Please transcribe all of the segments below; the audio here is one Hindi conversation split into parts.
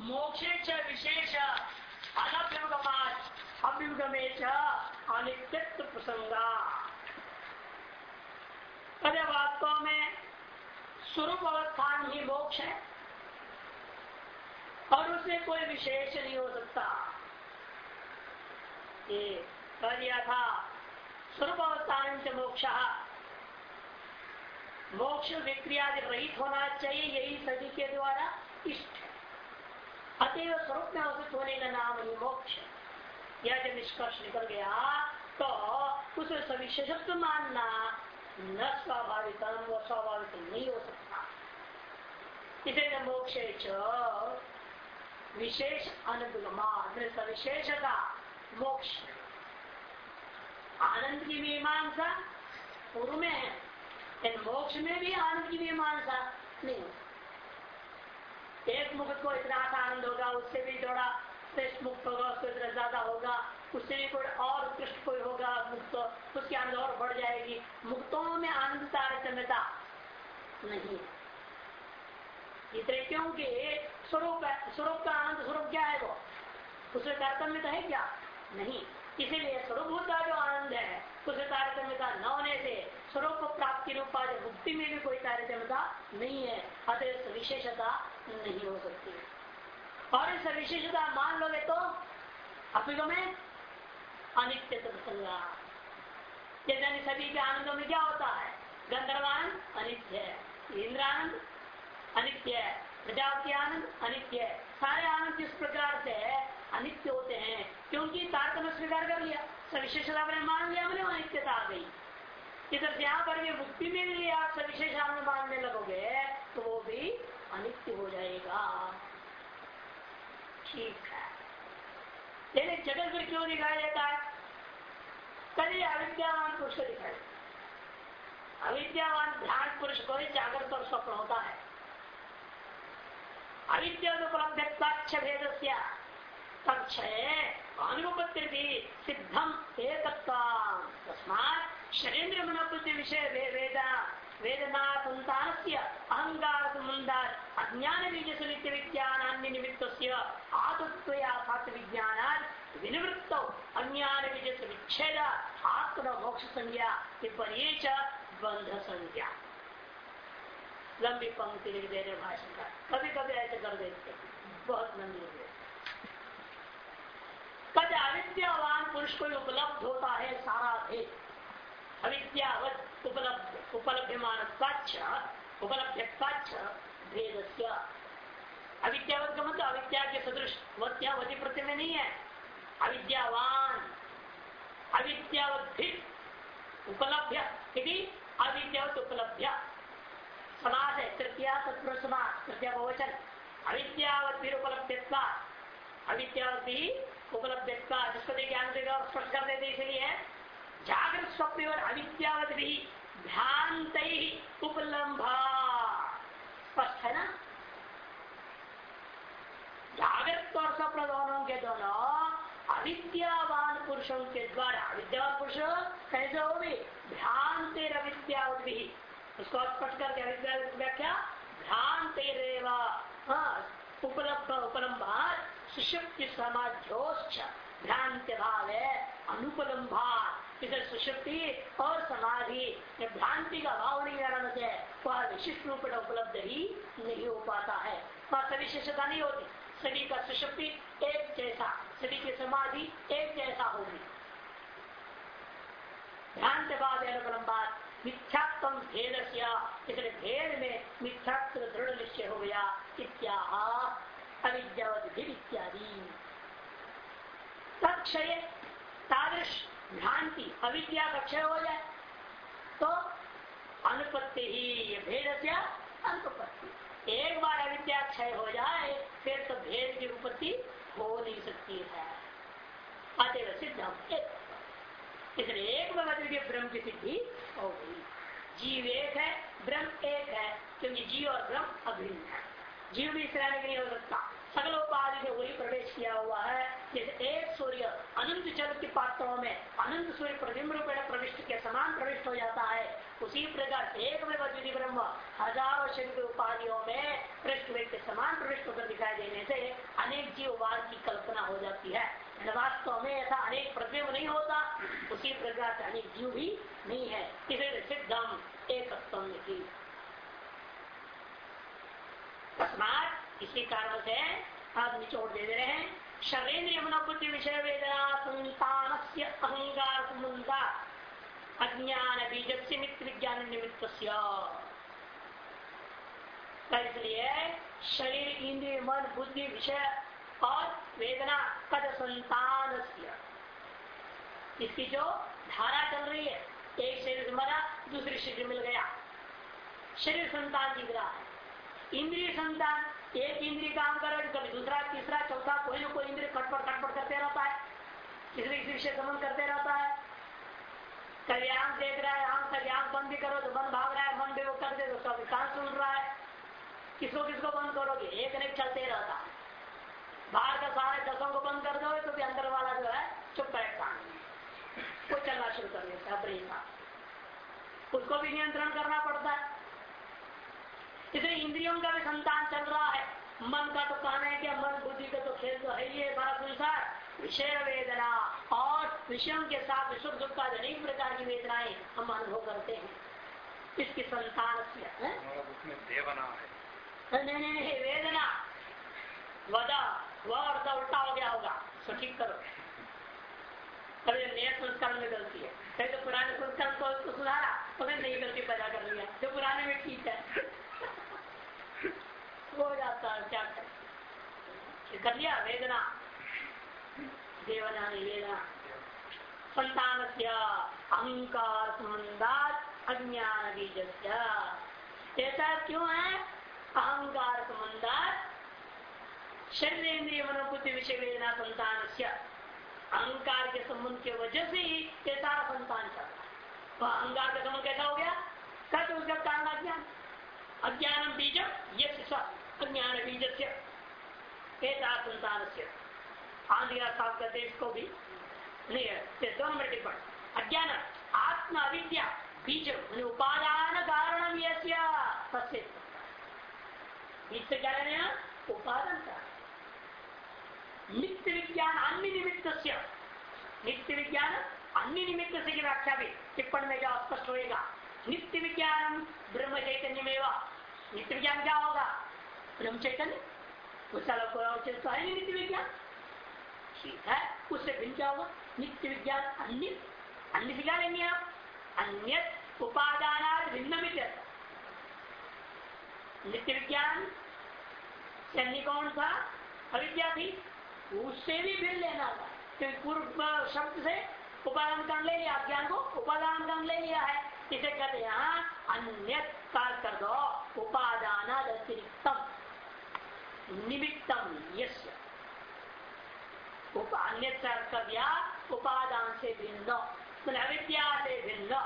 मोक्षे च विशेष। अनभ्युगमात अभ्युगमे च प्रसंगा। अरे वास्तव में स्वरूप अवस्थान ही मोक्ष है। और उसे कोई विशेष नहीं हो सकता। ये कह दिया था, स्वरूप अवस्थान से मोक्ष। मोक्ष विक्रिया रहित होना चाहिए, यही सभी के द्वारा इष्ट अतएव स्वरूप में अवस्थित होने का नाम ही मोक्ष। यह जब निष्कर्ष निकल गया तो उसे सविशेषत्व मानना न स्वाभाविक स्वाभाविक नहीं हो सकता। इसे मोक्ष विशेष अनुगुणमा सविशेषता मोक्ष। आनंद की मीमांसा पूर्व में है। मोक्ष में भी आनंद की मीमांसा नहीं एक मुक्त को इतना आनंद होगा, उससे भी थोड़ा श्रेष्ठ मुक्त होगा, उसको इतना ज़्यादा होगा, उससे भी कोई और उत्कृष्ट कोई होगा मुक्त उसकी आनंद और बढ़ जाएगी। मुक्तों में आनंद तारतम्यता नहीं इतने क्योंकि स्वरूप स्वरूप का आनंद, स्वरूप क्या है वो? उसमें तारतम्यता है क्या? नहीं। इसीलिए स्वरूप का जो आनंद है उसे तारतम्यता न होने से स्वरूप प्राप्ति रूपा जो मुक्ति में भी कोई तारतम्यता नहीं है। अतः विशेषता नहीं हो सकती। और इस विशेषता मान लोगे तो अपिगो में अनित्य जैसे सभी के आनंदों में क्या होता है? गंधर्वान अनित्य इंद्रानंद अनित्य प्रजापति आनंद अनित्य सारे आनंद जिस प्रकार से अनित्य होते हैं, क्योंकि तारतम्य स्वीकार कर लिया। सविशेषता मैंने मान लिया मैंने अनित्यता आ गई। इधर यहाँ पर भी मुक्ति में भी आप सविशेष आनंद मानने लगोगे तो वो भी अनित्य हो जाएगा। ठीक है। लेकिन जगत में क्यों दिखाई देता है? कभी अविद्यावान पुरुष को दिखाई अविद्यावान ध्यान पुरुष को ही जागृत और स्वप्न होता है। अविद्या उपलब्ध भेद तक्षय अनुपत्ति सिद्धम तस्मात शरीर मनोबुद्धि विषय से संबंधार अज्ञान बीज से नित्य विज्ञान निमित्त विज्ञान विनिवृत्त अज्ञान बीज विच्छेद आत्म मोक्ष संज्ञा विपरीय बंध संज्ञा लंबी पंक्ति लिख दे रहे भाषण का कभी कभी ऐसे कर देते बहुत लंबी हो कद अविद्यावान पुरुष को उपलब्ध होता है, सारा भेद अविद्यावत उपलब्ध उपलब्धमान उपलब्ध भेद अविद्यावत का मतलब अविद्या के सदृश वती प्रति में नहीं है। अविद्यावान अविद्यावत उपलब्ध यदि अविद्यावत उपलब्ध समाज है, तृतीया तत्व समाज तृतीया बहुवचन। अविद्यावत भी उपलब्ध अविद्यावत भी उपलब्ध जिसको देखे ज्ञान देगा और स्पष्ट कर देते इसलिए जागृत स्वप्न और अविद्यावत भी भ्रांत उपलम्भा स्पष्ट है ना जागृत और स्वप्न दोनों के दोनों अविद्यावान पुरुषों के द्वारा अविद्यावान पुरुष कैसे हो भी भ्रांत अविद्यावत भी उसको स्पष्ट करके अविद्या व्याख्या भ्रांत हाँ, उपलब्ध उपलम्बा सुशक्ति समाध्योश्च भ्रांति भाव है अनुपलम्भा इसे सुशक्ति और समाधि भ्रांति का भाव नहीं रहने से, वह विशिष्ट रूप में उपलब्ध ही नहीं हो पाता है। वह सविशेषता नहीं होती, सभी का सुशक्ति एक जैसा, सभी की समाधि एक जैसा होगी। भ्रांत भाव है अनुपलम्बात मिथ्यात्व भेद इसलिए भेद में मिथ्यात्व दृढ़ निश्चय हो गया इत्या अविद्यावत भ्रांति अविद्या का क्षय हो जाए तो अनुपत्ति ही भेद से अनुपत्ति। एक बार अविद्या क्षय हो जाए, फिर तो भेद की उपत्ति हो नहीं सकती है। अतएव सिद्ध इसलिए एक में ब्रह्म की सिद्धि हो गई। जीव एक है, ब्रह्म एक है, क्योंकि जीव और ब्रह्म अभिन्न है। जीव भी इस रहने नहीं हो सकता। सकल उपाधि में वही प्रवेश किया हुआ है, जैसे एक सूर्य अनंत जल के पात्रों में अनंत सूर्य प्रतिम्ब रूप प्रविष्ट के समान प्रविष्ट हो जाता है। उसी प्रकार एक में ब्रह्म हज़ारों शरीर उपाधियों में पृष्ठ के समान प्रविष्ट होकर दिखाई देने से अनेक जीववाद की कल्पना हो जाती है। वास्तव में ऐसा अनेक प्रतिबिंब नहीं होता। उसी प्रकार से अनेक जीव भी नहीं है। इसे सिद्धम, एक की तस्मात इसी कारण से आप निचोड़ दे दे रहे हैं। शरीर यमुना विषय वेदना संतान से अहंगार संबंधा अज्ञान बीज से मित्र विज्ञान निमित्त इसलिए शरीर, इंद्रिय, मन, बुद्धि, विषय और वेदना कद संतान इसकी जो धारा चल रही है, एक शरीर से मरा, दूसरे शरीर मिल गया। शरीर संतान दिख रहा है। इंद्रिय संतान एक इंद्रिय काम कर रहा कभी दूसरा, तीसरा, चौथा, कोई ना कोई इंद्रिय खटपट खटपट करते रहता है। किसी किसी विषय समन करते रहता है। कभी आँख देख रहा है, आँख कभी आँख बंद भी करो तो मन भाग रहा है, मन भी वो कर दे तो कभी कान सुन रहा है। किसको किसको बंद करोगे? एक ने चलते रहता है। बाहर का सारे दसों को बंद कर दो तो भी अंदर वाला जो है, चुप बैठता वो चलना शुरू कर देता अपने हिसाब उसको भी नियंत्रण करना पड़ता है। इसलिए इंद्रियों का भी संतान चल रहा है। मन का तो कहना है कि मन बुद्धि का तो खेल तो है ही है सारा संसार विषय वेदना और विषयों के साथ सुख दुख का अनेक प्रकार की वेदनाएँ हम अनुभव करते हैं। इसकी संतान देवना है। नहीं नहीं नहीं वेदना। वदा वह अर्थ उल्टा हो गया होगा सो ठीक करो। अरे नया संस्कार में गलती है। कहीं तो पुराने संस्कार को उसको सुधारा तो नई गलती पैदा कर लिया। जो पुराने में ठीक है। हो जाता है क्या कर कर लिया वेदना देवना वेदना संतान से अहंकार संबंधात अज्ञान बीज ऐसा क्यों है? अहंकार संबंधात शरीर इंद्रिय मनोबुद्धि विषय वेदना संतान से अहंकार के संबंध के वजह से ही ये सारा संतान चल रहा है। तो अहंकार का संबंध कैसा हो गया? सच उसका कारण अज्ञान अज्ञान बीज ये अज्ञान बीज से संतान से आंधिया करते इसको भी नहीं है टिप्पण अज्ञान आत्म अविद्या बीज उपादान कारण बीज से क्या लेने उपादान नित्य विज्ञान अन्य निमित्त नित्य विज्ञान अन्य निमित्त से की व्याख्या भी टिप्पण में जो स्पष्ट होगा नित्य विज्ञान ब्रह्म चैतन्य में नित्य विज्ञान क्या होगा ब्रह्म चैतन्य उसका तो है नित्य विज्ञान ठीक है उससे भिन्न क्या होगा नित्य विज्ञान अन्य अन्य से क्या लेंगे आप अन्य उपादान भिन्न नित्य विज्ञान अन्य कौन था अविद्या थी उससे भी भिन्न लेना था क्योंकि पूर्व शब्द से उपादान कर्ण ले लिया ज्ञान को उपादान कर्ण ले लिया है इसे कहते यहाँ अन्य काल कर दो। उपादान अतिरिक्तम निमित्तम यश अन्य कर उपादान से भिन्न अविद्या से भिन्न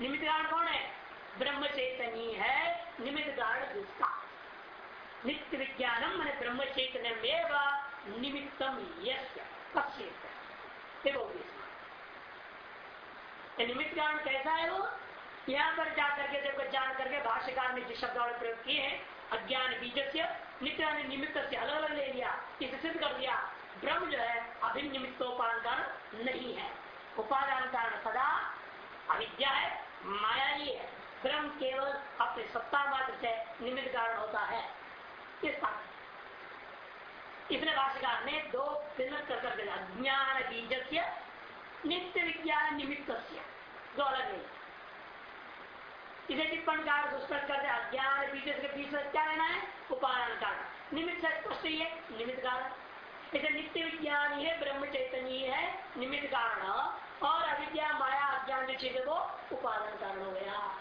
निमित्त कारण कौन है? ब्रह्म चैतन्य है। निमित्त कारण दूसरा नित्य विज्ञानम मैंने ब्रह्म चैतन्य में निमित्तम यश निमित्त कारण कैसा है वो? यहाँ पर जाकर के देखो, जान करके भाष्यकार ने जिस शब्द प्रयोग किए हैं, अज्ञान बीज से नित्य निमित्त से अलग अलग ले लिया इसे सिद्ध कर दिया, ब्रह्म जो है अभिन्न निमित्तोपान कारण नहीं है। उपादान कारण सदा अविद्या है, माया ही है। ब्रह्म केवल अपने सत्ता मात्र से निमित्त कारण होता है। इस इसने भाष्यकार ने दो भिन्न कर कर अज्ञान बीज से नित्य विज्ञान निमित्त से दो अलग नहीं इसे टिप्पण कार दुष्कर्ष करते अज्ञान बीज के बीच क्या लेना है? उपादान कारण निमित्त से स्पष्ट ही है, निमित्त कारण। इसे नित्य विज्ञान ही है, ब्रह्म चैतन्य है निमित्त कारण। और अविद्या, माया, अज्ञान जो चीज़ वो उपादान कारण हो गया।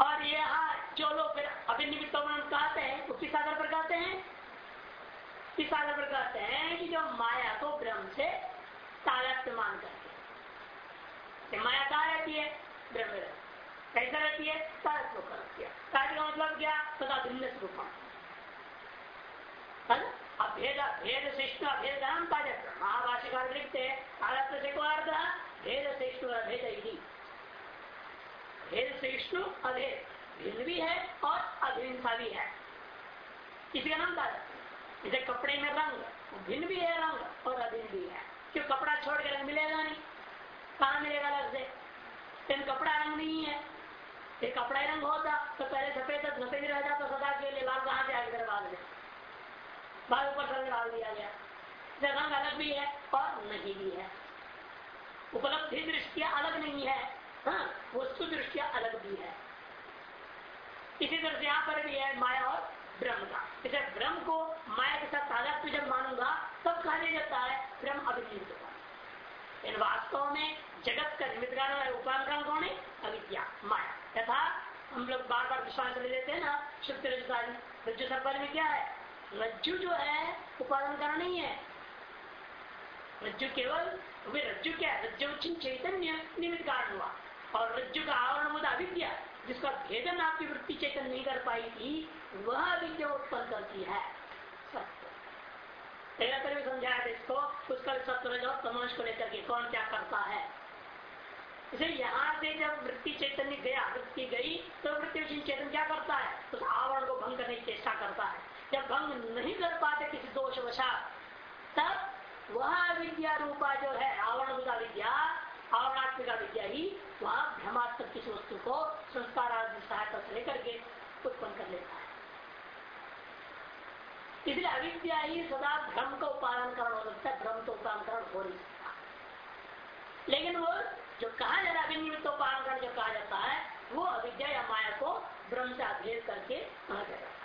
और यहाँ जो लोग फिर अभिनिमित्त कहते हैं, वो किस आधार पर कहते हैं? किस आधार पर कहते हैं कि जो माया को ब्रह्म से तारत्य मान करते माया कहा रहती है? ब्रह्म कैसा रहती है तारत्व कर कार्य का मतलब क्या? तथा भिन्न स्वरूप अभेद, भेद, श्रेष्ठ, अभेद महाभाषिकार लिखते से भेद, श्रेष्ठ अभेद भेद से विष्णु अभेद। भिन्न भी है और अभिन्नता भी है। इसी का नाम तारक जैसे कपड़े में रंग, भिन्न भी है रंग और अभिन्न भी है। क्यों? कपड़ा छोड़ के रंग मिलेगा नहीं। कहा मिलेगा अलग से? लेकिन कपड़ा रंग नहीं है। ये कपड़ा रंग होता तो पहले सफ़ेद सफ़ेद रह जाता, सदा के लिए लाल कहाँ से आगे बाद में? बाद ऊपर रंग डाल दिया गया। रंग अलग भी है और नहीं भी है। उपलब्धि दृष्टिया अलग नहीं है हाँ वस्तु दृष्टिया अलग भी है। इसी तरह से यहाँ पर भी है माया और ब्रह्म का। इसे ब्रह्म को माया के साथ तादात्म्य जब मानूँगा, तब कहा जाता है ब्रह्म अभिनिमित होगा इन वास्तव में जगत का निमित्त कारण उपान कारण कौन है अविद्या, माया। तथा हम लोग बार बार विश्वास ले लेते हैं ना, शुद्ध रज्जु सर्पल में क्या है? रज्जु जो है उपादन कारण नहीं है। रज्जु केवल रज्जु क्या है? रज्जु चैतन्य निमित्त कारण हुआ। और रज्जु का आवरण मुद्दा अविद्या, जिसका भेदन आपकी वृत्ति चेतन नहीं कर पाई थी, वह विद्या उत्पन्न करती है। सत्य। भी समझाया था इसको, उसका सत्य रजो तमोश को लेकर के कौन क्या करता है? इसे यहाँ से जब वृत्ति चैतन्य गया वृत्ति गई तो वृत्ति चेतन क्या करता है? उस आवरण को भंग करने की चेष्टा करता है। जब भंग नहीं कर पाते किसी दोष वशा तब वह विद्या रूपा जो है, आवरण का विद्या आवरणात्मिका विद्या ही, वहाँ भ्रमात्मक किसी वस्तु को संस्कार आदि सहायता से लेकर के उत्पन्न कर लेता है। इसलिए अविद्या ही सदा भ्रम का उपादन करण हो सकता है, भ्रम तो उपादन करण हो नहीं सकता। लेकिन वो जो कहा जा रहा है अभिनिमित उपादन करण जो कहा जाता है, वो अविद्या या माया को भ्रम से अभेद करके कहा जाता है।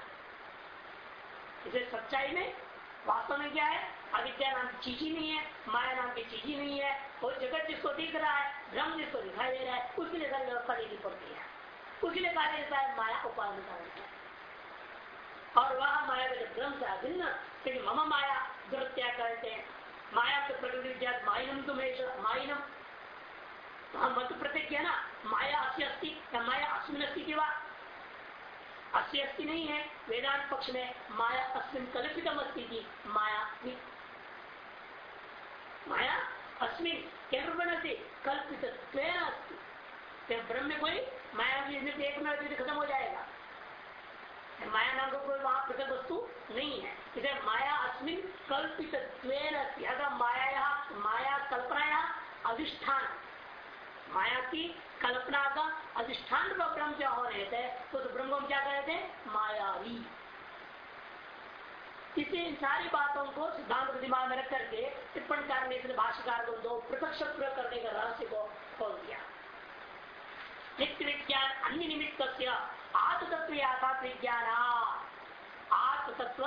इसे सच्चाई में वास्तव में क्या है? अविद्या नाम की चीज़ ही नहीं है, माया नाम की चीज़ ही नहीं है वो जगत जिसको दिख रहा है भ्रम जिसको दिखाई दे रहा है, उसके लिए सारी व्यवस्था देनी पड़ती है। उसके लिए कहा जाता है माया उपाधि है। और वह माया का भ्रम से अभिन्न फिर मम माया दुर्त्या करते हैं। माया के प्रकृति माइनम तुम्हें माइनम। मत प्रतिज्ञा ना? माया अस्य अस्ति या माया अस्मिन अस्ति की बात? अस्य अस्ति नहीं है, वेदांत पक्ष में माया अस्मिन कल्पितम अस्ति की, माया माया अस्मिन से कल्पित अस्ति ब्रह्म में कोई माया की एक में खत्म हो जाएगा। माया नाम का कोई वहाँ पृथक वस्तु नहीं है। इसे माया अस्मिन कल्पित माया माया कल्पना अधिष्ठान माया की कल्पना का अधिष्ठान ब्रह्म जो हो रहे थे तो, तो ब्रह्म को क्या कहते थे? मायावी इसे इन सारी बातों को सिद्धांत दिमाग में रख करके टिप्पणी करने से भाष्यकार को दो पृथक प्रयोग करने का रहस्य को खोल दिया। नित्य विज्ञान अन्य निमित्त आत्म तत्व याथात्म विज्ञान आत्म तत्व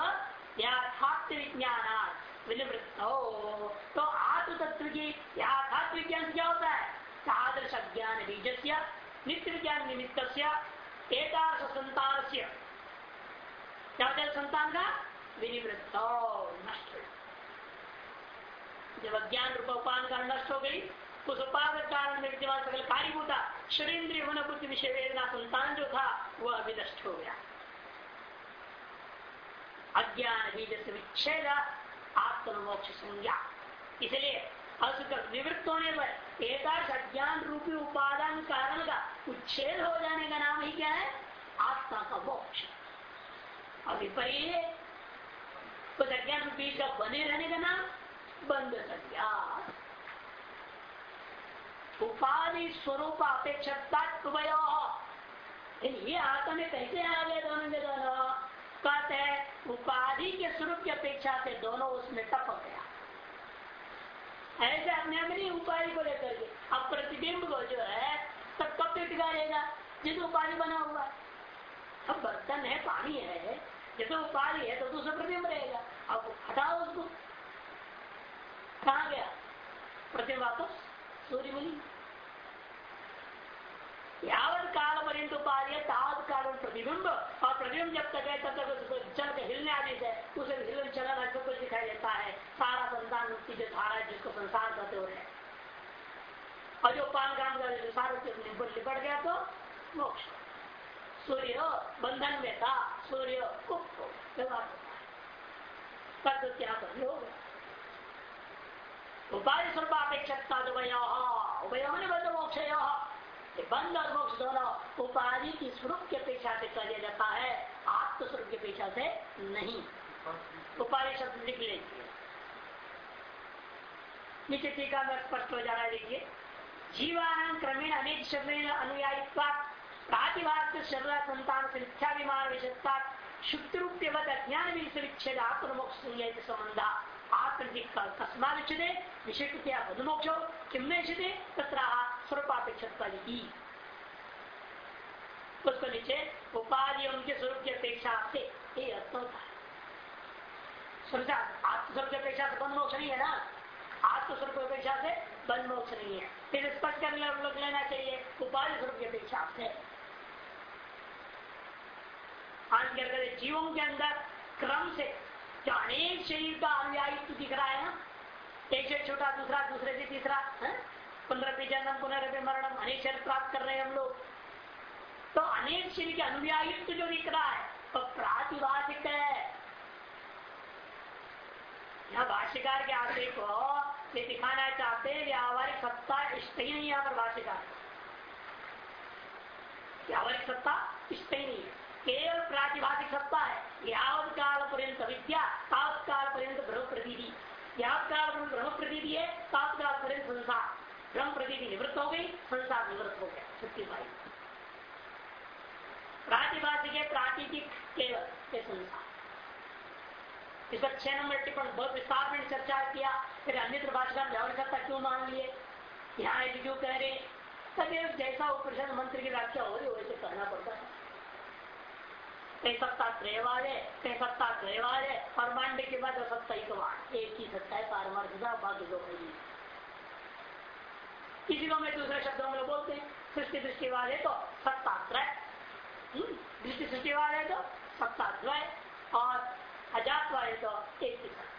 याथात्म विज्ञान विनिवृत्त। हो तो आत्म तत्व की याथात्म विज्ञान क्या होता है? सादृश ज्ञान बीज से नित्य विज्ञान निमित्त एक संतान से क्या होता संतान का विनिवृत्त, नष्ट। जब अज्ञान रूप उपान कारण नष्ट हो गई। उस उपाद कारण में विद्यमान सकल कार्यभूता शरीन्द्रीय मन बुद्धि विषय वेदना संतान जो था, वह अभी नष्ट हो गया। अज्ञान बीज से विच्छेद आत्मोक्ष संज्ञा। इसलिए असुकर निवृत्त होने पर एकाश अज्ञान रूपी उपादान कारण का उच्छेद हो जाने का नाम ही क्या है? आत्मा का मोक्ष। उस अज्ञान बीज का बने रहने का नाम बंद संज्ञा उपाधि स्वरूप अपेक्षा ये आत्मा में कैसे आ गए दोनों के दोनों? कहते हैं, उपाधि के स्वरूप की अपेक्षा से दोनों उसमें टपक गया। ऐसे अपने आप नहीं उपाधि को लेकर के। अब प्रतिबिंब को जो है तब कब तक टिका रहेगा जिस उपाधि बना हुआ अब बर्तन है, पानी है। जैसे उपाधि है तो दूसरा प्रतिबिंब रहेगा। अब हटाओ उसको। कहा गया? प्रतिबिंब वापस सूर्य मिली यावत काल पर्यंत उपाधि है, तावत काल प्रतिबिंब। प्रतिबिंब जब तक है, तब तक चल के हिलने आदि से, उसे हिलन चलन सब कुछ दिखाई देता है। सारा संतान मुक्ति जो धारा है, जिसको संसार कहते हो। और जो पान काम कर संसार लिपट गया तो मोक्ष। सूर्य बंधन में था, सूर्य तब क्या कर होगा उपाधि स्वरूप अपेक्षा उभय उभय बद मोक्ष बंद और मोक्ष दोनों उपाधि की स्वरूप की अपेक्षा से कर जाता है आत्म स्वरूप की अपेक्षा से नहीं। उपाधि शब्द लिख लीजिए नीचे टीका में स्पष्ट हो जा रहा है, देखिए। जीवान क्रमेण अनेक शब्द अनुयायी प्रातिभाग शरीर संतान से रूप्यवत अज्ञान विच्छेद आत्मोक्ष संबंध किम निश्चिते तत्र स्वरूपापेक्षा उसको नीचे उपाधि उनके स्वरूप की अपेक्षा से ये अर्थ होता है। आत्मस्वरूप की अपेक्षा से बंद मोक्ष नहीं है ना? आत्मस्वरूप की अपेक्षा से बंद मोक्ष नहीं है। फिर स्पष्ट कर लेना चाहिए, उपाधि स्वरूप की अपेक्षा से। आज कहते जीवों के अंदर क्रम से जो अनेक शरीर का अनुयायित्व दिख रहा है ना? एक छोटा, दूसरा, दूसरे से तीसरा पंद्रह जन्म पुनर्भि मरण, अनेक शरीर प्राप्त कर रहे हैं हम लोग। तो अनेक शरीर के अनुयायित्व जो दिख रहा है तो प्रातिभाषिक है। यहाँ भाष्यकार के आशय को ये दिखाना चाहते हैं व्यावहारिक सत्ता इष्ट ही नहीं यहाँ पर भाष्यकार। व्यावहारिक सत्ता इष्ट ही नहीं केवल प्रातिभाषिक सत्ता है। यावत काल पर्यंत विद्या, तावत काल पर्यंत ब्रह्म प्रतीति यावत काल ब्रह्म प्रतीति है, तावत काल पर्यंत संसार। ब्रह्म प्रतीति निवृत्त हो गई संसार निवृत्त हो गया सत्य भाई प्रातिभाषिक है संसार छह नंबर टिप्पण, बहुत विस्तार में चर्चा किया, फिर अन्य भाषा क्यों मान लिए? यहाँ क्यों कह रहे तब जैसा उपनिषद मंत्र की व्याख्या हो रही, वैसे करना पड़ता है। कहीं सत्ता त्रयवाद है कहीं सत्ता त्रयवाद है, और मांडे के बाद सत्ता ही कवाद एक ही सत्ता है बाकी दो नहीं किसी को मैं दूसरे शब्दों में बोलते हैं सृष्टि दृष्टिवाद है तो सत्ता त्रय हम्म, दृष्टि सृष्टिवाद है तो सत्ता द्वय और अजातवाद है तो एक ही सत्ता।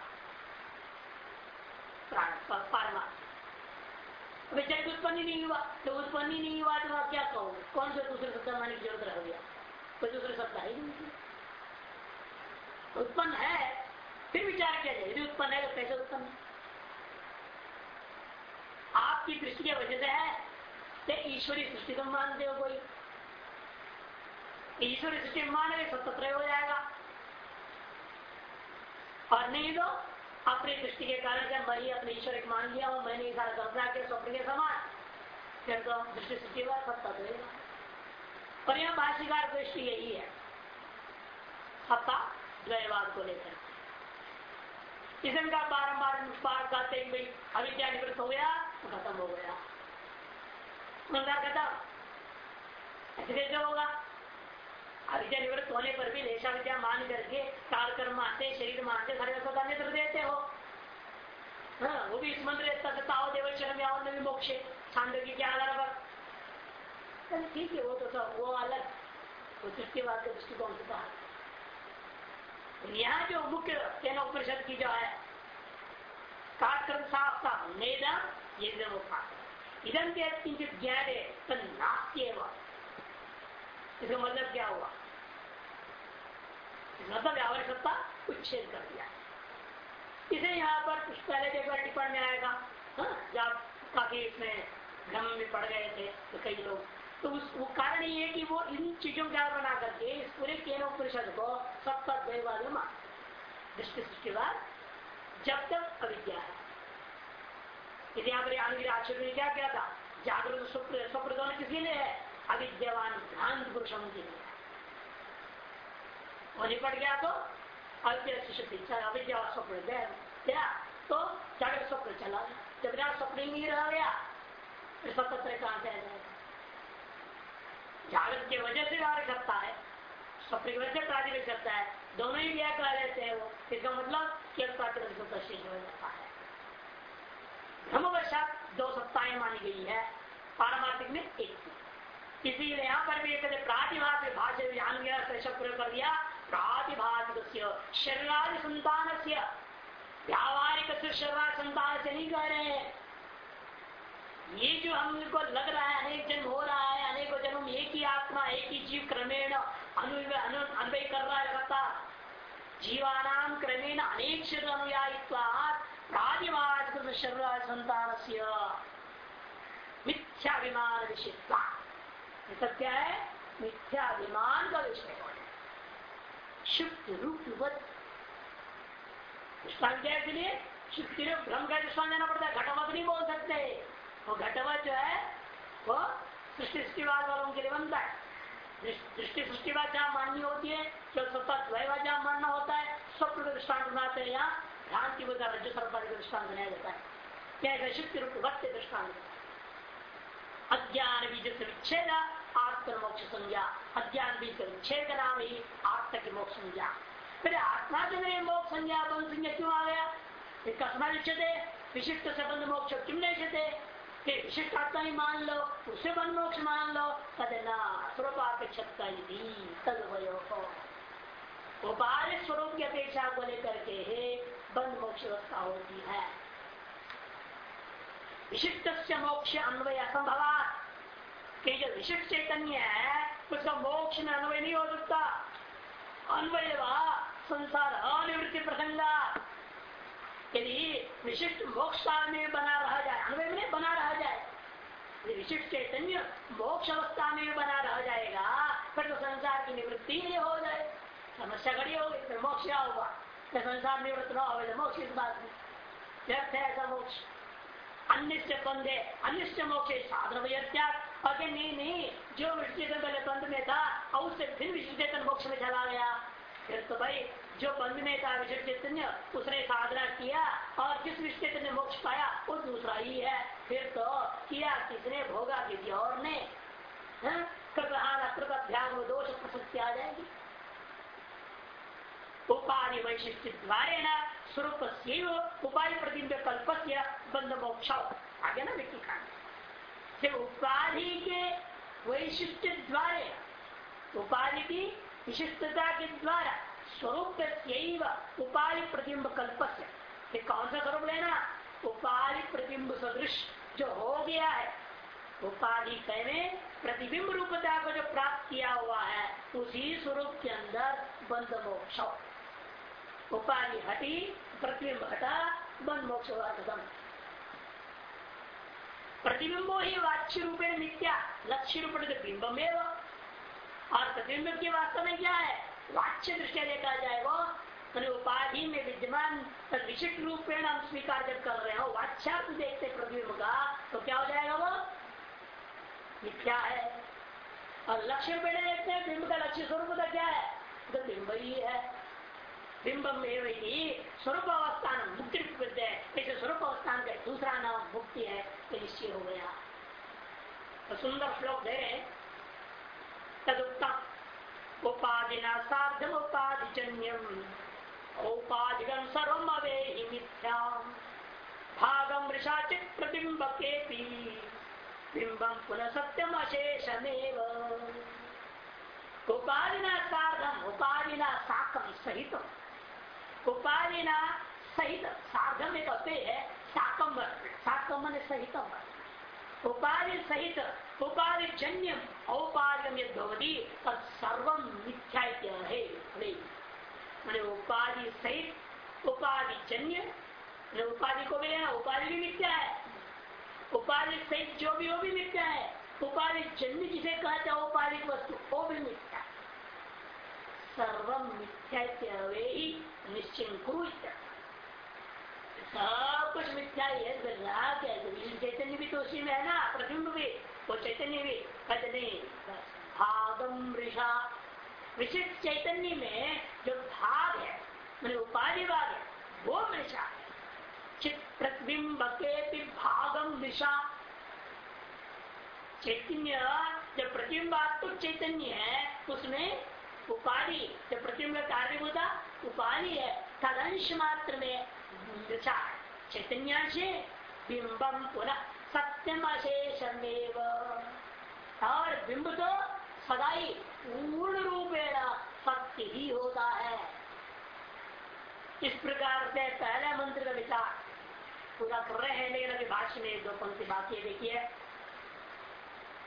जब उत्पन्न नहीं हुआ तो उत्पन्न ही नहीं हुआ तो आप क्या कहोगे? कौन से दूसरे सत्ता माने की ज़रूरत रह गया? कोई दूसरे सत्ता ही नहीं उत्पन्न है फिर विचार किया जाए यदि उत्पन्न है तो कैसे उत्पन्न आपकी दृष्टि की वजह से है तो ईश्वरी सृष्टि को मानते हो कोई। ईश्वरी सृष्टि मान रहे सत्य हो जाएगा। और नहीं तो अपनी दृष्टि के कारण जब मैं अपने ईश्वर मान लिया हूँ मैंने सारा कल्पना के स्वप्न के समान। फिर तो दृष्टि सृष्टि हुआ सत्ता पर यह भाष्यकार दृष्टि यही है। सत्ता द्वयवाद को लेकर। किसी का बारम्बार पार कहते भाई अविद्या निवृत्त हो गया? तो खत्म हो गया। खत्म ऐसे कैसे होगा? अविद्या निवृत्त होने पर भी लेशा विद्या मान करके काल कर्म मानते शरीर मानते सारे सदा नेत्र देते हो। हाँ वो भी इस मंत्र ताओ देव शरण मोक्षे छांद की क्या आधार पर? ठीक है, वो तो सब, वो अलग। वो दृष्टिवाद के दृष्टिकोण से बाहर। यहाँ जो मुख्य तेना उपनिषद की जो है कार्यक्रम साफ़ था नेदा ये इधम के किंचित ज्ञान है इसका मतलब क्या हुआ? मतलब सत्ता उच्छेद कर दिया। इसे यहाँ पर कुछ पहले बार टिप्पण में आएगा जब काफ़ी इसमें भ्रम में पड़ गए थे तो कई लोग तो उस, वो कारण ये है कि वो इन चीज़ों का बना करके इस पूरे केनो परिषद को सप्ताह द्वैवाद मान दृष्टि सृष्टि बाद जब तक अविद्या है। यदि यहाँ पर आनगिरी आक्षेप ने क्या किया था? जागृत स्वप्न स्वप्न दोनों किसी लिए है? अविद्यवान भ्रांत पुरुषों के लिए वो निपट गया तो अविद्या अविद्या स्वप्न गया। तो जागृत स्वप्न चला। जब स्वप्न ही नहीं रह गया। फिर सत्य कहाँ से जाएगा। जागृत की वजह से व्यवहार करता है स्वप्न की वजह से प्राधिक करता है, दोनों ही व्याह कह लेते हैं वो। इसका मतलब सत्ता शेष हो जाता है। ब्रह्मवशात दो सत्ताएँ मानी गई है, पारमार्थिक में एक। इसीलिए यहाँ पर भी कहते प्रातिभाषिक भाषा ज्ञान प्रयोग कर दिया प्रातिभाषिक शरीर संतान से व्यावहारिक शरीर संतान से नहीं कह रहे हैं। ये जो हमको लग रहा है, अनेक जन्म हो रहा है, अनेक जन्म एक ही आत्मा, एक ही जीव क्रमेण अनुभव कर रहा है लगातार जीवानाम क्रमेण अनेक शरीर अनुयायित्वात प्रादिवाद शरीर संतान से मिथ्याभिमान विषयत्वा सब क्या है? मिथ्याभिमान का विषय शुक्ति रूप के लिए भ्रम का दृष्टान देना पड़ता है। घटवत नहीं बोल सकते। वो घटवत जो है, वो सृष्टि सृष्टिवाद वालों के लिए बनता है। दृष्टि सृष्टिवाद जहाँ माननी होती है, जो सतत वैवाद जहाँ मानना होता है स्वप्न का दृष्टान बनाते हैं यहाँ। भ्रांति वगैरह रज्जु सर्पादी का दृष्टान बनाया जाता है। क्या शक्ति रूप वक्त दृष्टान अज्ञान बीज से विच्छेद आत्म मोक्ष संज्ञा। अज्ञान बीज का विच्छेद नाम ही आत्म की मोक्ष संज्ञा। फिर आत्मा के मेरे मोक्ष संज्ञा, बंद संज्ञा क्यों आ गया? कसमा लिखते विशिष्ट से बंद मोक्ष क्यों नहीं लिखते विशिष्ट आत्मा ही मान लो उसे बंद मोक्ष मान लो तदना स्वरूप अपेक्षा तद उपाय स्वरूप की अपेक्षा को लेकर के बंद मोक्ष व्यवस्था होती है। विशिष्ट से मोक्ष अन्वय असंभव के जो विशिष्ट चैतन्य है, उसका मोक्ष में अन्वय नहीं हो सकता। अन्वय संसार अनिवृत्ति प्रसंगा। यदि विशिष्ट मोक्ष काल में बना रहा जाए अन्वय में बना रहा जाए। विशिष्ट चैतन्य मोक्ष अवस्था में बना रह जाएगा, फिर तो संसार की निवृत्ति ही हो जाए। समस्या खड़ी होगी फिर मोक्ष क्या होगा? संसार निवृत्त न हो मोक्ष इस बात में। व्यर्थ है ऐसा मोक्ष। बंद है अन्य मोक्ष साधन त्याग अगे नहीं नहीं, जो विश्लेषण पहले बंद में था, और उससे फिर विश्लेषण मोक्ष में चला गया। फिर तो भाई जो बंद में था विशिष्ट चैतन्य उसने साधना किया और जिस विश्व ने मोक्ष पाया, वो दूसरा ही है। फिर तो किया किसने? भोगा किसी और ने। कृतहान अकृत दोष प्रसक्ति आ जाएगी उपाधि वैशिष्ट द्वारे न स्वरूप उपाधि प्रतिबिंब कल्प बंद मोक्ष। आगे ना व्यक्ति का उपाधि के वैशिष्ट द्वारे, उपाधि की विशिष्टता के द्वारा स्वरूप उपाधि प्रतिबिंब कल्प से कौन सा स्वरूप लेना? उपाधि प्रतिबिंब सदृश जो हो गया है। उपाधि कहने प्रतिबिंब रूपता को जो प्राप्त किया हुआ है, उसी स्वरूप के अंदर बंद मोक्ष उपाधि हटी, प्रतिबिंब हटा बंद मोक्ष प्रतिबिंबो ही वाच्य रूपे मिथ्या, लक्ष्य रूप बिंबम और प्रतिबिंब के वास्तव में क्या है? वाच्य दृष्टि देखा जाए वो तो उपाधि में विद्यमान विशिष्ट रूप में हम स्वीकार जब कर रहे हो, वाच्यार्थ देखते प्रतिबिंब का तो क्या हो जाएगा वो? मिथ्या है। और लक्ष्य पेड़ देखते हैं, बिंब का लक्ष्य स्वरूप का क्या है? तो बिंब ही है। बिंबम स्वरूप अवस्थान मुक्ति है। ऐसे स्वरूप अवस्थान का दूसरा नाम मुक्ति है तो निश्चय हो गया। तो सुंदर श्लोक दे तदुक्तम उपाधिना साधम उपाधिजन्यम औपाधिकम सर्वम अवेहि मिथ्याम। भागम ऋषाचित प्रतिबिंब के बिंबम पुनः सत्यम अशेषमेव उपाधिना उपाधिना साकम सहित उपाधिना सहित साधम एक अते है साकम साकम सहितम उपाधि सहित उपाधि जन्यम औपाधिगम यदि सर्व मिथ्या मैंने उपाधि सहित उपाधि जन्य उपाधि को भी लेना, उपाधि भी मिथ्या है। उपाधि सहित जो भी वो भी मिथ्या है। उपाधि जन्य जिसे कहते हैं उपाधि वस्तु, वो भी मिथ्या सर्व मिथ्या निश्चित कुरु सब कुछ मिथ्या ही है चैतन्य भी तो उसी में है ना प्रतिबिंब भी, वो चैतन्य भी नहीं भागम ऋषा। विशिष्ट चैतन्य में जो भाग है मैंने उपाधि भाग है, वो मृषा है। प्रतिबिंब के भागम दिशा चैतन्य, जब प्रतिबिंबात्मक चैतन्य है, उसमें उपाधि, जब प्रतिबिंब कार्यभूता उपाधि है, तदंश मात्र में दृशा चैतन्य से बिंबम पुनः सत्यम अशेषमेव और बिंब तो सदाई पूर्ण रूपेण सत्य ही होता है। इस प्रकार से पहले मंत्र का विचार, पूरा कर रहे हैं, लेकिन अभी भाष्य में दो पंक्ति बाकी देखिए।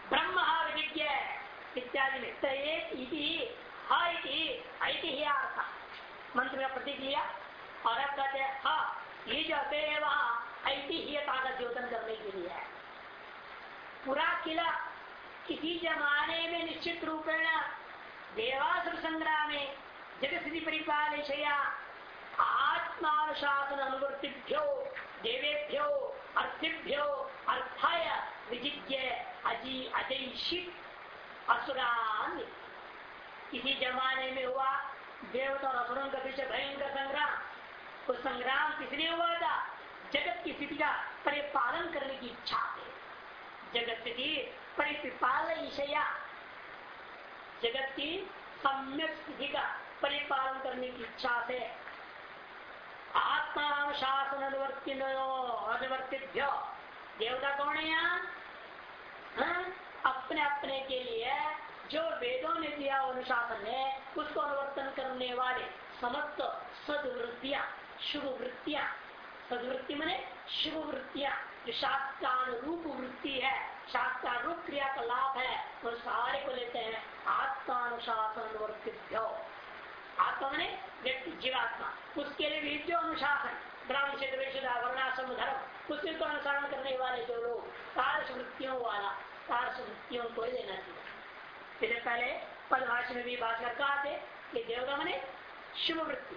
ब्रह्म विज्ञ इत्यादि में। तो एक मंत्र का प्रतीक लिया। और अब कहते हैं हाँ ये जो है वहाँ ऐतिह्यता का द्योतन करने के लिए है। पूरा किला किसी जमाने में निश्चित रूपेण देवासुर संग्राम में, जगत स्थिति परिपाल आत्मा शासन अनुवर्तिभ्यो, देवेभ्यो, अर्थिभ्यो, अर्थाय विजिज्ञ, अजी अजयी असुरान। किसी जमाने में हुआ देवता और असुरों के पीछे भयंकर संग्राम उस संग्राम किसने हुआ था। जगत की स्थिति का परिपालन करने की इच्छा है। जगत की परिपाल ईशया जगत की सम्यक स्थिति का परिपालन करने की इच्छा से। आत्मा शासन अनुवर्ति अनुवर्तिभ्य। देवता कौन है यहाँ? हाँ? अपने अपने के लिए जो वेदों ने दिया अनुशासन है, उसको अनुवर्तन करने वाले समस्त सदवृत्तियाँ। शुभ वृत्तियाँ सदवृत्ति मैंने शुभ वृत्तियाँ जो शास्त्रानुरूप वृत्ति है शास्त्रानुरूप क्रिया का लाभ है, वो सारे को लेते हैं आत्मानुशासन वर्तिभ्यो आत्मा मैंने व्यक्ति जीवात्मा, उसके लिए भी जो अनुशासन, ब्राह्मण क्षेत्र वर्णाश्रम धर्म, उसके को अनुसरण करने वाले जो लोग कार्य वृत्तियों वाला कार्य वृत्तियों को लेना चाहिए। पहले पदभाषा में भी भाषा कहा थे कि देवता मैंने शुभ वृत्ति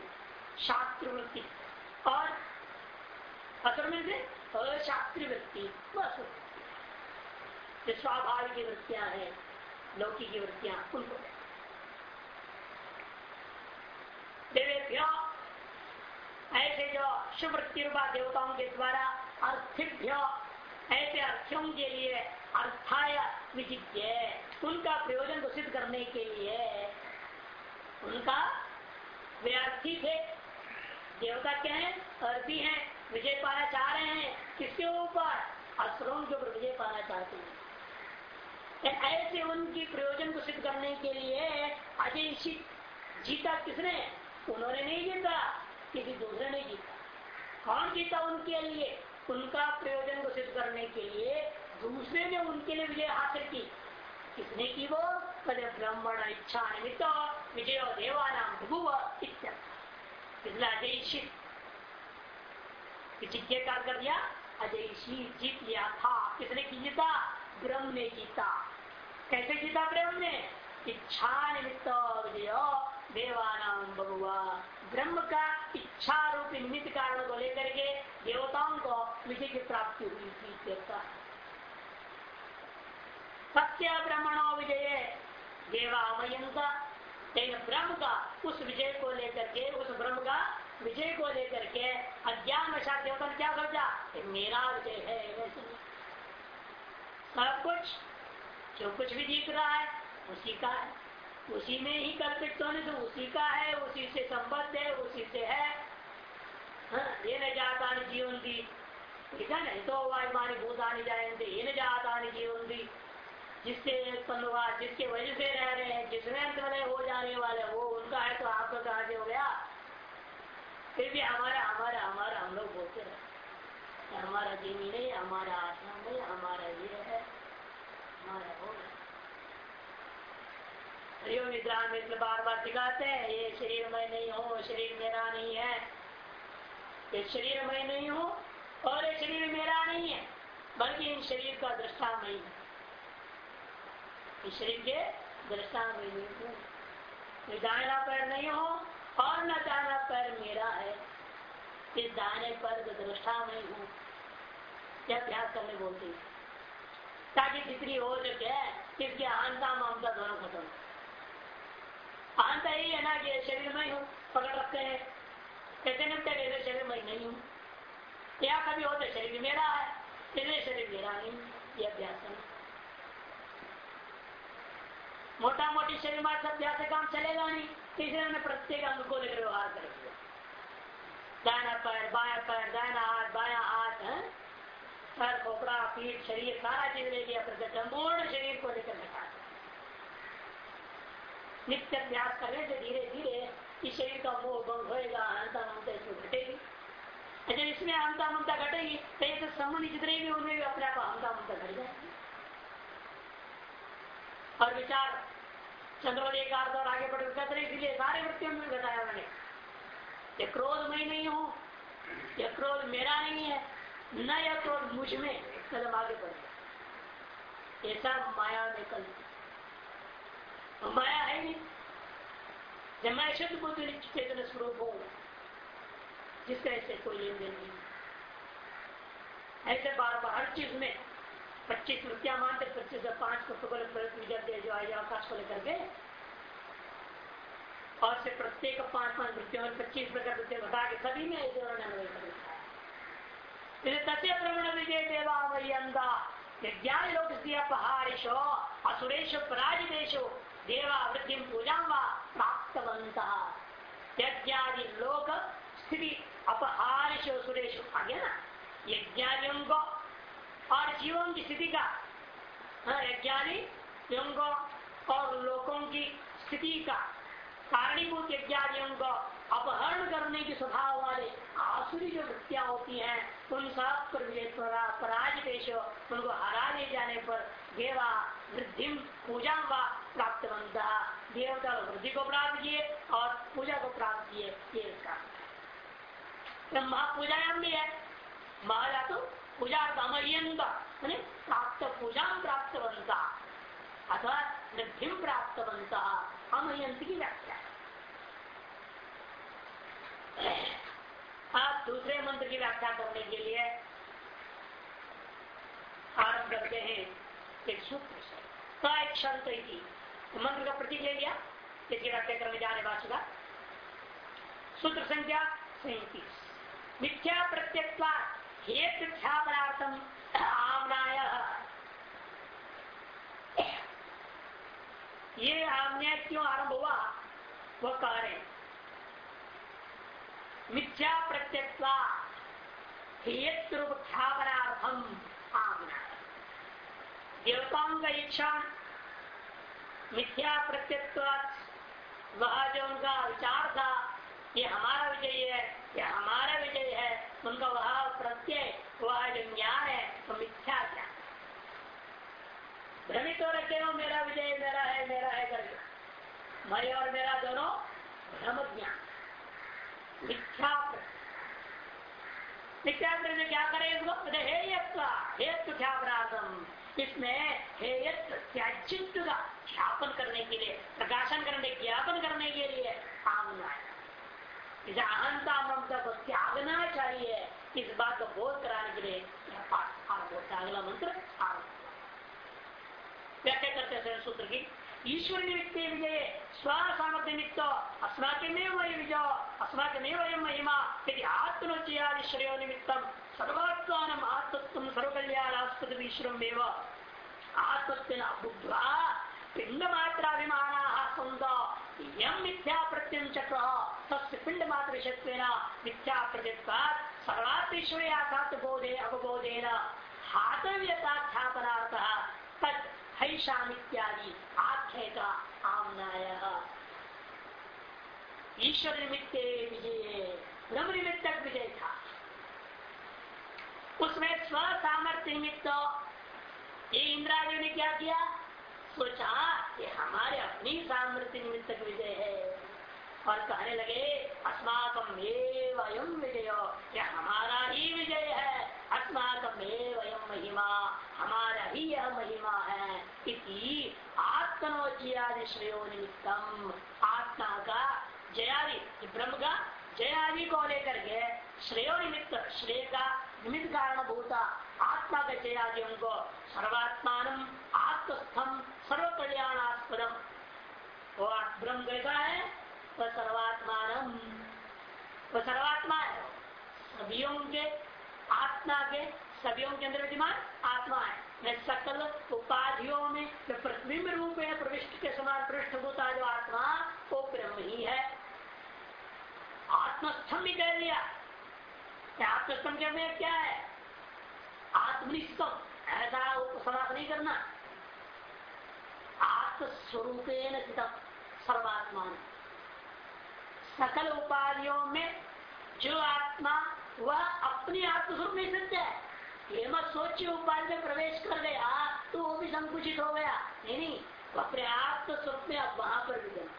शास्त्र वृत्ति और असर में से अशास्त्रीय वृत्ति जो स्वाभाविक वृत्तियाँ हैं लौकिक वृत्तियाँ उनको। देवेभ्य, ऐसे जो शुभ वृत्ति रूपा देवताओं के द्वारा अर्थिभ्य, ऐसे अर्थियों के लिए अर्थाय विजिज्ञ उनका प्रयोजन को सिद्ध करने के लिए उनका वे अर्थी थे। देवता क्या है? अर्थी हैं। विजय पाना चाह रहे हैं। किसके ऊपर? असुरों के ऊपर विजय पाना चाहते हैं। ऐसे उनकी प्रयोजन को सिद्ध करने के लिए अजय जीता किसने? उन्होंने नहीं जीता, किसी दूसरे ने जीता। कौन जीता उनके लिए? उनका प्रयोजन को सिद्ध करने के लिए दूसरे ने उनके लिए विजय हासिल की। किसने की वो? कदे ब्राह्मण इच्छा निमित्त विजय देवानाम भुव इसलिए अजय का कर दिया, अजय जीत लिया था। किसने की जीता? ब्रह्म ने जीता। कैसे जीता ब्रह्म ने? इच्छा निमित्त विजय। देवानाम बबुआ ब्रह्म का इच्छा रूपी निमित्त कारण को लेकर के देवताओं को विजय की प्राप्ति हुई थी सत्य ब्रह्मणो विजय। देवामयंका लेकिन ब्रह्म का उस विजय को लेकर के उस ब्रह्म का विजय को लेकर के अज्ञान वशा देवता ने क्या सोचा? मेरा विजय है सब कुछ जो कुछ भी दिख रहा है उसी का है। उसी में ही कल्पित होने तो उसी का है उसी से संबद्ध है उसी से है। हाँ, ये न जाता जीवन दी ठीक है नहीं तो वायुमानी भूतानी जाएँगे ये न जाता जीवन दी उत्पन्न हुआ जिसके वजह से रह रहे हैं जिसमें अंत में हो जाने वाले, वो उनका है तो आपका कहा हो गया? फिर भी हमारा हमारा हमारा, हम लोग बोलते रहे। हमारा जीवी नहीं, हमारा आत्मा नहीं, हमारा ये है, हमारा हो। गया निद्रा मित्र बार बार दिखाते हैं, ये शरीर में नहीं हो, शरीर मेरा नहीं है। ये शरीर में नहीं हो, और ये शरीर मेरा नहीं है, बल्कि इन शरीर का दृष्टा नहीं है। शरीर के दृष्टा में हूँ पैर नहीं हो और न दाना पैर मेरा है। इस दाहिने पैर दृष्टा में हूँ। क्या अभ्यास करने बोलते हैं? ताकि जितनी हो सके इसकी अहंता ममता दोनों खत्म। अहंता यही है ना कि शरीर में हूँ पकड़ रखते हैं। कैसे निपटे कैसे शरीर में नहीं हूँ। या कभी होते शरीर मेरा है इसलिए शरीर मेरा नहीं यह अभ्यास करना मोटा मोटी शरीर मार सबसे काम चलेगा नहीं। तीसरे में प्रत्येक अंग को लेकर व्यवहार करेंगे। दाना पैर बाया पैर दाना हाथ बाया हाथ, है? सर, खोपड़ा, पीठ, शरीर, सारा चीज़ ले लिया प्रत्येक संपूर्ण शरीर को लेकर बैठा नित्य अभ्यास करने से धीरे धीरे, इस शरीर का मोह भंग होएगा, अंता ममता इसमें घटेगी। अच्छा इसमें अंता ममता घटेगी तो संबंध जितने भी उनमें भी अपने आप अंता ममता घट जाएगी। और विचार चंद्रोदय का अर्थ और आगे बढ़ कहते इसलिए सारे वृत्तियों में बताया मैंने ये क्रोध मैं नहीं हूँ यह क्रोध मेरा नहीं है, न यह क्रोध मुझमें, कदम आगे बढ़। ये सब माया में कल माया है नहीं। जब मैं शुद्ध बुद्धि चेतन स्वरूप हूँ, जिसका ऐसे कोई लेन देन नहीं। ऐसे बार बार हर चीज़ में पच्चीस रुपया मानते पच्चीस पाँच प्रोटोकॉल जो आए, आकाश को लेकर के। और से प्रत्येक पाँच पाँच वृत्तियों में पच्चीस प्रकार वृत्ति बता के सभी में उन्होंने अन्वय कर तथ्य प्रवण विजय असुरेश पूजा व यज्ञादि लोक ना? यज्ञादियों को और जीवों की स्थिति का हाँ, यज्ञादि को और लोगों की स्थिति का कारणीभूत यज्ञादियों को अपहरण करने की स्वभाव वाले आसुरी जो वृत्तियाँ होती हैं उन सब पर पराजित उनको हरा दिए जाने पर देवा वृद्धि पूजा व प्राप्त बनता देवता वृद्धि को प्राप्त किए और पूजा को प्राप्त किए ये इसका। महापूजायाम भी है। महाजा तो पूजा अमयंत प्राप्त पूजा प्राप्त बनता अथवा वृद्धि प्राप्त बनता अमयंत की व्याख्या। आप दूसरे मंत्र की व्याख्या करने के लिए आरंभ करते हैं, एक सूत्र से। तो एक शंत की तो मंत्र का प्रतीक ले लिया, इसकी व्याख्या करने जा जाने वाचुका सूत्र संख्या सैतीस। मिथ्या प्रत्यक्ता हेतु ख्यापनार्थम आमनाय। ये आमन्याय क्यों आरंभ हुआ? वह कह रहे मिथ्या प्रत्यक्वा ख्यापनार्थम आमना देवताओं का इच्छा मिथ्या प्रत्यक्व वह जो उनका विचार था ये हमारा विजय है, ये हमारा विजय है, उनका वह प्रत्यय, वह जो ज्ञान है तो मिथ्या ज्ञान भ्रमित हो रखे हो मेरा विजय, मेरा है मेरा है करके। मैं और मेरा दोनों भ्रम ज्ञान मिथ्या मिथ्या में क्या करे इसको? हेयत्व क्या अपराधम इसमें हेयत्व त्याचित्व का ख्यापन करने के लिए, प्रकाशन करने, ज्ञापन करने के लिए आमना अहंता ममता को त्यागना चाहिए। इस बात को बोध कराने के लिए पाठ आरंभ होता है अगला मंत्र आरंभ व्याख्या करते हैं सूत्र की। ईश्वर निमित्त विजय स्व सामर्थ्य निमित्त, अस्माकमेव वही विजय, अस्माकमेव वयम महिमा यदि आत्मनोचयादि श्रेय निमित्तम सर्वात्मान आत्मत्व सर्वकल्याणास्पद ईश्वरमेव। आत्मत्व बुद्ध्वा पिंड मात्राभिमान संद चक्र पिंड मात्र मिथ्या प्रत्यय सर्वात्मश्वरी आघात बोधे अवबोधेन हातव्यताख्यापनार्थ तत् हैशाम इत्यादि आख्य आमनाय। ईश्वर निमित्त विजय ब्रह्म विजय था। उसमें स्व सामर्थ्य निमित्त ये इंद्रादेव ने क्या किया? सोचा ये हमारे अपनी सामर्थ्य निमित्त विजय है। और कहने लगे अस्माकम विजय। यह हमारा ही विजय है? अस्माकम महिमा। हमारा ही यह महिमा है। इति आत्मनोजयादि श्रेयो निमित्तम आत्मा का जयादि ब्रह्म का जयादि को लेकर के श्रेय निमित्त, श्रेय का निमित्त कारण भूता आत्मा के आदि उनको सर्वात्मान आत्मस्थम सर्व कल्याणास्पदम वो ब्रह्म कैसा है? वह सर्वात्मान। वह सर्वात्मा है। सभियों के आत्मा के सभियों के अंदर विद्यमान आत्मा है। मैं सकल उपाधियों में प्रतिबिंब रूप है प्रविष्ट के समान पृष्ठभूता जो आत्मा, वो ब्रह्म ही है। आत्मस्थम भी कह दिया आत्मस्थम कहने क्या है? आत्मनिष्ठम। ऐसा समास नहीं करना। आत्मस्वरूप सर्वात्मा सकल उपाधियों में जो आत्मा, वह अपनी आत्मस्वरूप में सिद्ध है। ये मत सोचिए, उपाधि में प्रवेश कर गया तो वो भी संकुचित हो गया। नहीं नहीं अपने आत्मस्वरूप में अब वहाँ पर भी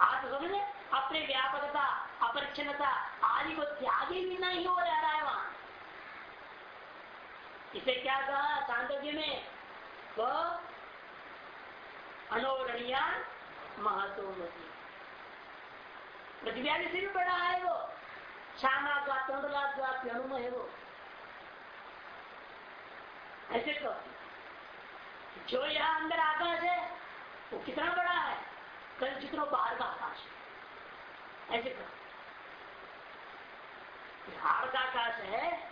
आत्मस्वरूप में अपने व्यापकता अपरिच्छनता आदि को त्यागी भी नहीं हो जा रहा है वहाँ। इसे क्या कहा सांतव्य में? वो अनोरणीय महत्वमती पृथ्वी से भी बड़ा है वो। श्यामा का तंडला का अनुम है वो। ऐसे कहो जो यहाँ अंदर आकाश है, वो कितना बड़ा है? कल जितना बाहर का आकाश है। ऐसे कहो हार आकाश है,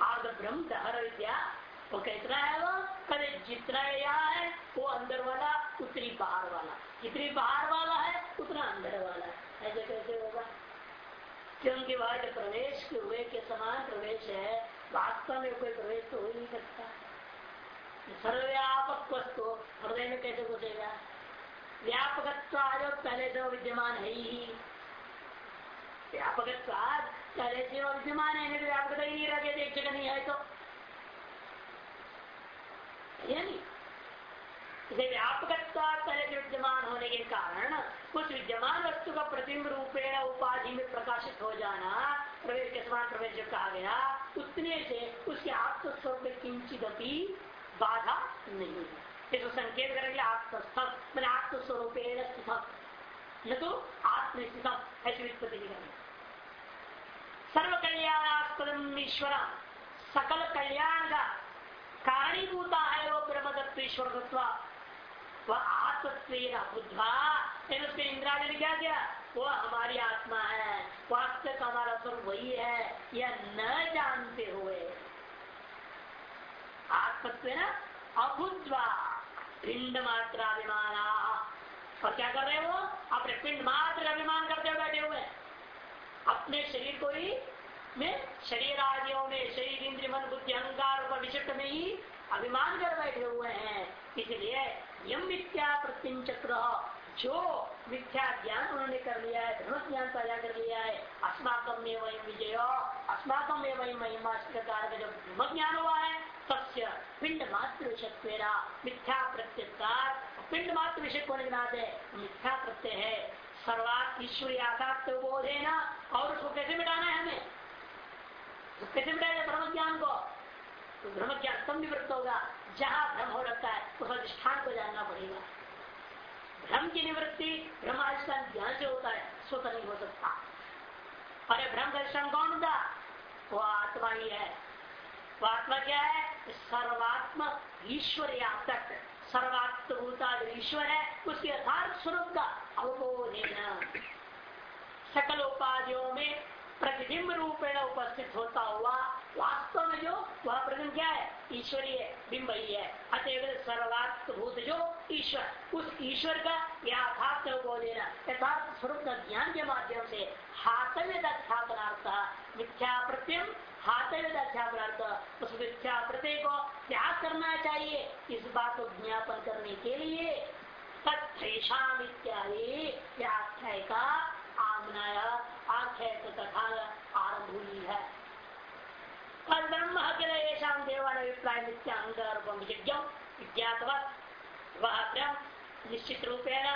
हार्द ब्रह्म दहर विद्या। वो कितना है वो? कल जितना यहाँ है, वो अंदर वाला, उतनी बाहर वाला। जितनी बाहर वाला है, उतना अंदर वाला है। ऐसे कैसे होगा? क्योंकि वह जो प्रवेश के हुए, के समान प्रवेश है, वास्तव में कोई प्रवेश तो हो ही नहीं सकता। सर्वव्यापक वस्तु, हृदय में कैसे घुसेगा? व्यापक जो पहले से विद्यमान है ही। व्यापक पहले से विद्यमान है नहीं व्यापकता ही नहीं रखे एक जगह नहीं है तो। व्यापकत्व पहले से विद्यमान होने के कारण उस विद्यमान वस्तु का प्रतिम्ब रूपेण उपाधि में प्रकाशित हो जाना, प्रवेश के समान प्रवेश जो कहा गया, उतने से उसके आत्मस्वरूप में किंचित बाधा नहीं है। इसको संकेत करेंगे आत्मस्थम, मैंने आत्मस्वरूप न तो आत्मस्थितम ऐसी व्युत्पत्ति नहीं सर्व कल्याणास्पदम ईश्वर सकल कल्याण का कारणीभूता है वो ब्रह्मदत्व ईश्वर वह आत्मत्व बुद्धा उसके इंद्राज ने क्या किया? वो हमारी आत्मा है वास्तव हमारा स्वरूप वही है, यह न जानते हुए। आत्मत्व अभुद्वा पिंड मात्र अभिमान और क्या कर रहे हैं अपने पिंड मात्र अभिमान करते हुए बैठे हुए अपने शरीर को ही, में शरीर आदियों में, शरीर इंद्र मन बुद्धि अहंकार विशिष्ट में ही अभिमान कर बैठे हुए हैं। इसलिए यम मिथ्या प्रत्यंचक्र जो मिथ्या ज्ञान उन्होंने कर लिया है धर्म ज्ञान पैदा कर लिया है अस्माकम में वही विजय अस्माकम में वही महिमा प्रकार का जो धर्म ज्ञान हुआ है, तस्य पिंड मात्र विषय मिथ्या प्रत्यय पिंड मात्र विषय के नाते मिथ्या प्रत्यय है सर्वात ईश्वरी आकात्य बोध है ना और उसको कैसे मिटाना है हमें? तो कैसे मिटाएगा धर्म ज्ञान को? तो धर्म ज्ञान तब निवृत्त होगा जहाँ भ्रम हो रखता है, उस अधिष्ठान को जानना पड़ेगा। भ्रम की निवृत्ति भ्रम अधिष्ठान ज्ञान से होता है, स्वतः नहीं हो सकता। अरे भ्रम का अधिष्ठान कौन होता? वो आत्मा ही है। वो आत्मा क्या है? सर्वात्म ईश्वर तक सर्वात्मभूता ईश्वर है, उसके यथार्थ स्वरूप का अवबोध सकल उपाधियों में प्रतिबिंब रूपेण उपस्थित होता हुआ, वास्तव में जो, वह प्रतिबिंब क्या है? ईश्वरीय बिंब ही है। अतएव सर्वात्मभूत जो ईश्वर, उस ईश्वर का यथार्थ देना यथार्थ स्वरूप का ज्ञान के माध्यम से हाथव्य स्थापनार्थ मिथ्या प्रत्यम हाथव्य उस मिथ्या प्रत्यय को त्याग करना चाहिए। इस बात को ज्ञापन करने के लिए तत्षाम इत्यादि व्याख्या का आमनाया आख्याय तथा आरंभ हुई है। और ब्रह्म ऐसा देवान अभिप्राय नित्यांग विज्ञातवत। वह ब्रह्म निश्चित रूपेण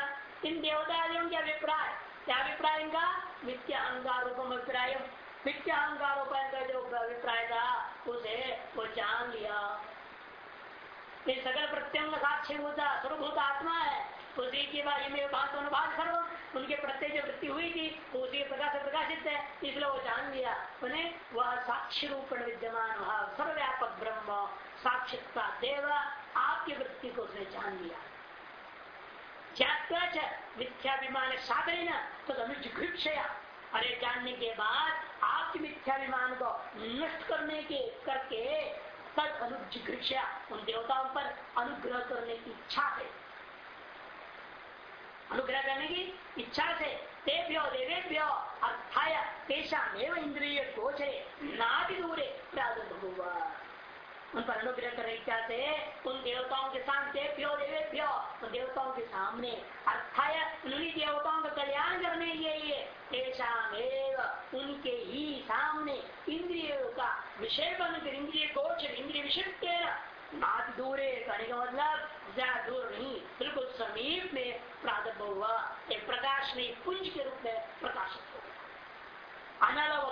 इन देवतादियों के अभिप्राय क्या अभिप्राय इनका मिथ्या अंगार रूपम अभिप्राय मिथ्या अंगारोपण का जो अभिप्राय था, उसे वो जान लिया। ये सकल प्रत्यंग साक्ष्य होता स्वरूप आत्मा है। उसी के बाद में बात अनुभाग सर्व उनके प्रत्यय जो वृत्ति हुई थी, वो उसी प्रकाश से प्रकाशित है, इसलिए वो जान लिया। उन्हें वह साक्षी रूपण विद्यमान भाव सर्वव्यापक ब्रह्म साक्षिता देव, आपकी वृत्ति को उसने जान लिया। मिथ्याभिमान साधन तो अनुजिघिक्षया अरे जानने के बाद आपकी मिथ्याभिमान को नष्ट करने के, करके तद अनुजिघिक्षा उन देवताओं पर अनुग्रह करने की इच्छा है। अनुग्रह करने की इच्छा से तेभ्यो देवेभ्यो अर्थाय तेषा इंद्रिय गोचरे नादि दूरे प्रादुर्भुआ उन पर अनुग्रह करने इच्छा से? उन देवताओं के सामने देव्यो देवेभ्यो उन देवताओं के सामने अर्थाय उन्हीं देवताओं का कल्याण करने के लिए तेषा उनके ही सामने इंद्रियों का विषय बनकर इंद्रिय गोचर इंद्रिय विशिष्ट नाथ दूरे, कहने का मतलब ज़्यादा दूर नहीं, बिल्कुल समीप में प्रादुर्भ हुआ। एक प्रकाश नहीं पुंज के रूप में प्रकाशित हो गया। अनल व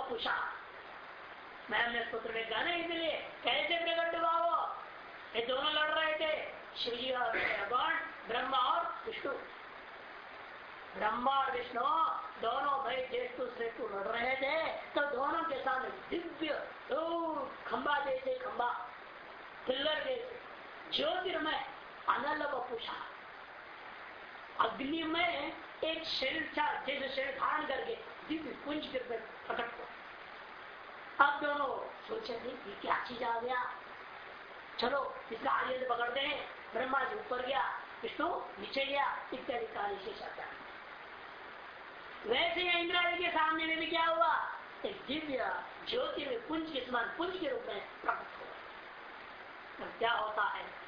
मैं हमने सूत्र में कहा इसलिए कैसे प्रकट हुआ वो ये दोनों लड़ रहे थे। शिव जी और भगवान, ब्रह्मा और विष्णु। ब्रह्मा और विष्णु, दोनों भाई दूसरे को लड़ रहे थे तो दोनों के सामने दिव्य खंबा जैसे खंबा। पिल्लर जैसे ज्योतिर्मय अनल पूछा अग्नि में एक शरीर था जैसे शरीर धारण करके दिव्य कुंज के प्रकट हुआ। अब दोनों सोचे थे कि क्या चीज़ आ गया। चलो, इसका आगे पकड़ते हैं। ब्रह्मा जी ऊपर गया, विष्णु नीचे गया, इत्यादि कार्य विशेष आता वैसे इंदिरा जी के सामने में भी क्या हुआ? एक दिव्य ज्योति में पुंज के समान पुंज के रूप में प्रकट हुआ। क्या होता है?